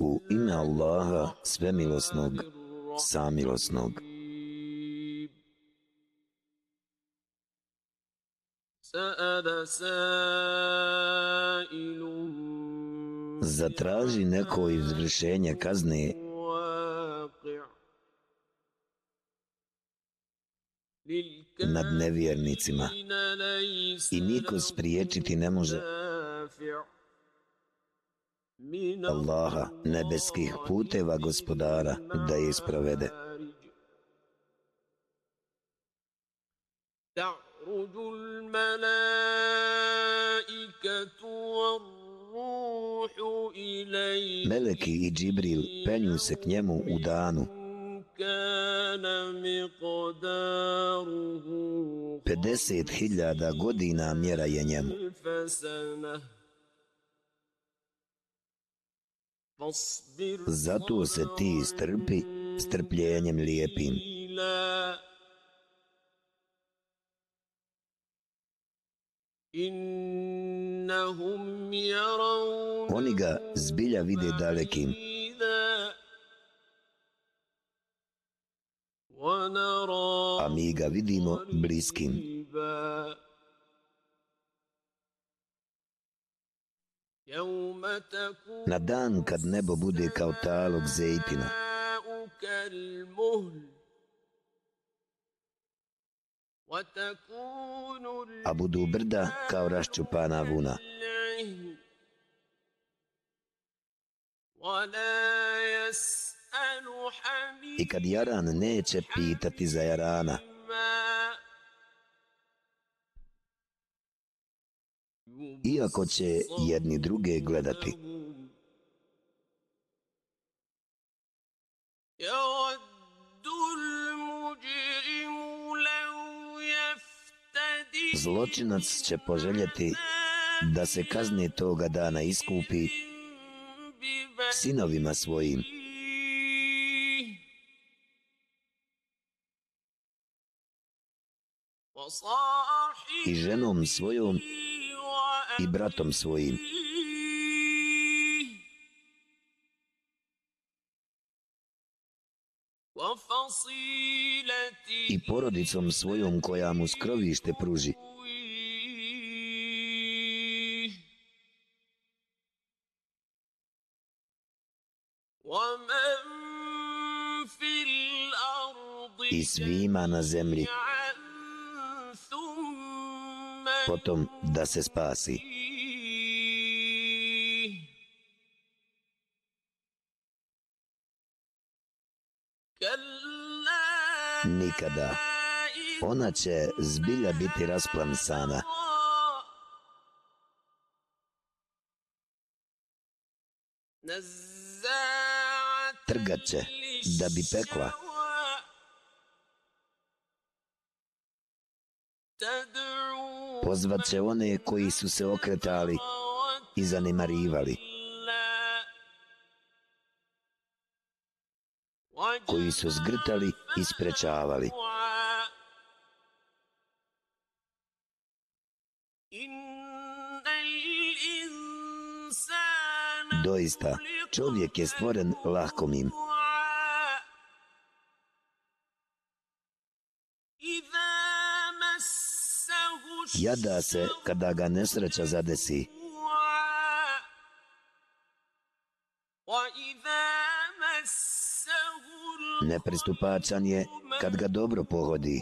U ime Allaha, svemilosnog, samilosnog. Zatraži neko izvršenje kazne. Nad nevjernicima. I niko spriječiti ne može Allaha, nebeskih puteva gospodara, da je isprovede. Meleki i Džibril penju se k njemu u danu. 50.000 godina mjera je njemu. Zato se ti strpi strpljenjem lijepim. Oni ga zbilja vide dalekim. A mi ga vidimo bliskim. Na dan kad nebo bude kao talog zejtina, a budu brda kao raščupana vuna. I kad jaran neće pitati za jarana, iako će jedni druge gledati. Zločinac će poželjeti da se kazne toga dana iskupi sinovima svojim. I ženom svojom i bratom svojim. I porodicom svojom koja mu skrovište pruži. I svima na zemlji potom da se spasi. Nikada. Ona će zbilja biti rasplamsana. Trgat će da bi pekla. Pozvat će one koji su se okretali i zanemarivali. Koji su zgrtali i sprečavali. Doista, čovjek je stvoren lahkomim. Jada se kada ga nesreća zadesi. Nepristupačan je kad ga dobro pohodi.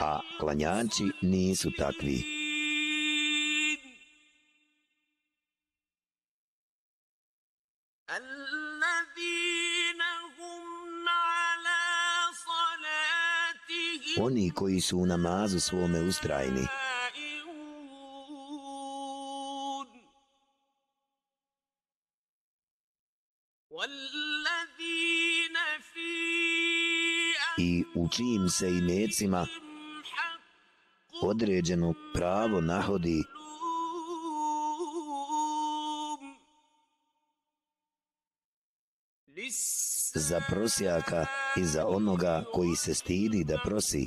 A klanjači nisu takvi. Oni koji su u namazu svome ustrajni. I u čijim se imecima određeno pravo nahodi za prosjaka i za onoga koji se stidi da prosi.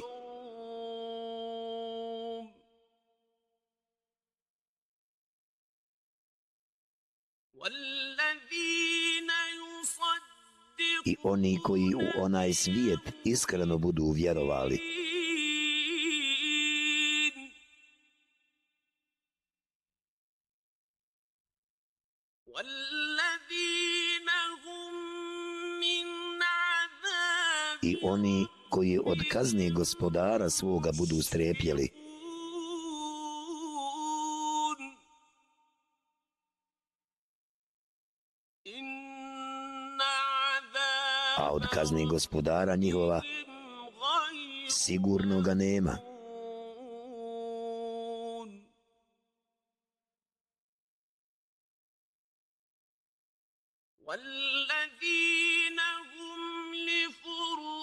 I oni koji u onaj svijet iskreno budu vjerovali. وَالَّذِينَ هُمْ oni koji od kazne gospodara svoga budu strepjeli. A od kazne gospodara njihova sigurno ga nema.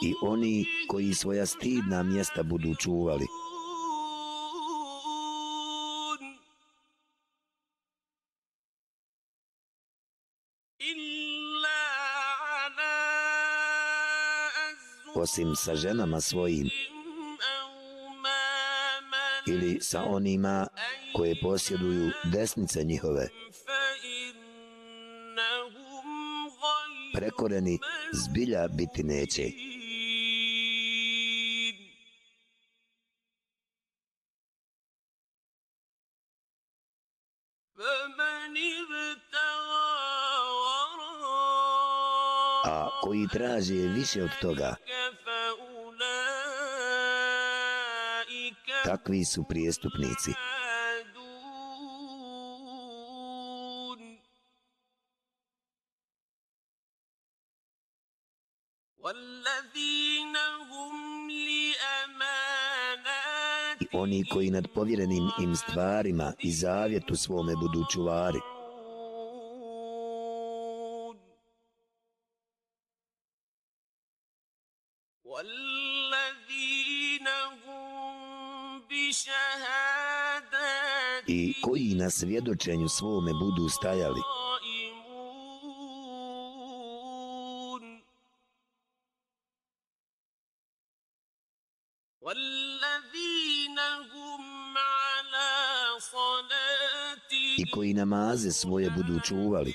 I oni koji svoja stidna mjesta budu čuvali. Osim sa ženama svojim ili sa onima koje posjeduju desnice njihove. Prekoreni zbilja biti neće. Koji traže više od toga. Takvi su prijestupnici. I oni koji nad povjerenim im stvarima i zavjetu svome budu čuvari. Koji na svjedočenju svome budu stajali. I koji namaze svoje budu čuvali.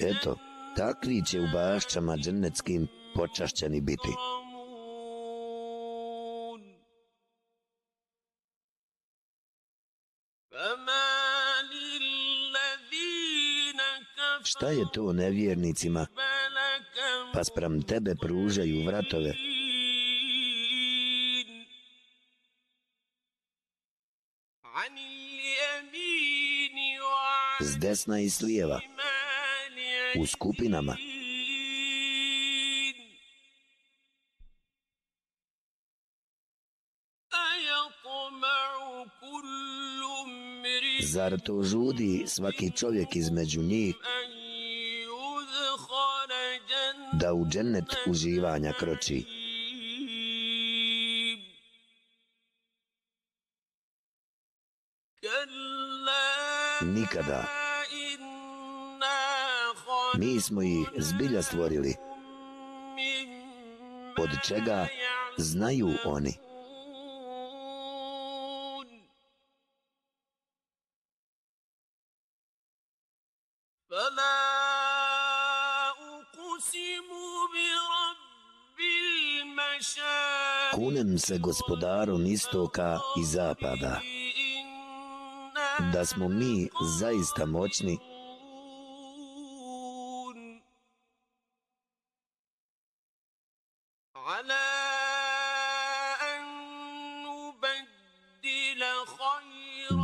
Eto, takvi će u bašćama džennetskim počašćeni biti. Šta je to nevjernicima, pa sprem tebe pružaju vratove? S desna i s lijeva u skupinama. Zar to žudi svaki čovjek između njih da u džennet uživanja kroči? Nikada. Mi smo ih zbilja stvorili. Od čega znaju oni? Kunem se gospodarom istoka i zapada, da smo mi zaista moćni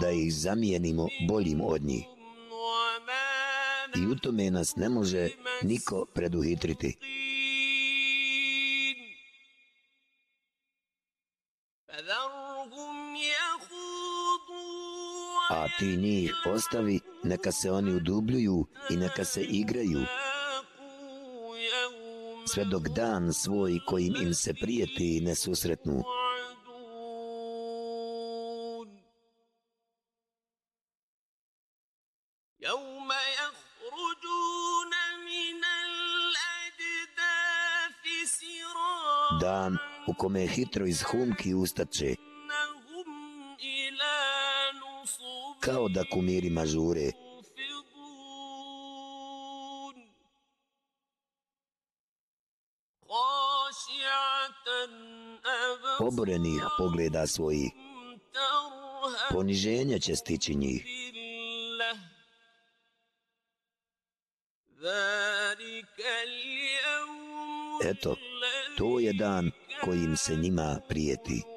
da ih zamijenimo boljim od njih. I u tome nas ne može niko preduhitriti. A ti njih ostavi, neka se oni udubljuju i neka se igraju. Sve dok dan svoj kojim im se prijeti ne susretnu. Dan u kome hitro iz humki ustače kao da kumirima žure. Oborenih pogleda svojih, poniženja će stići njih. Eto, to je dan kojim se njima prijeti.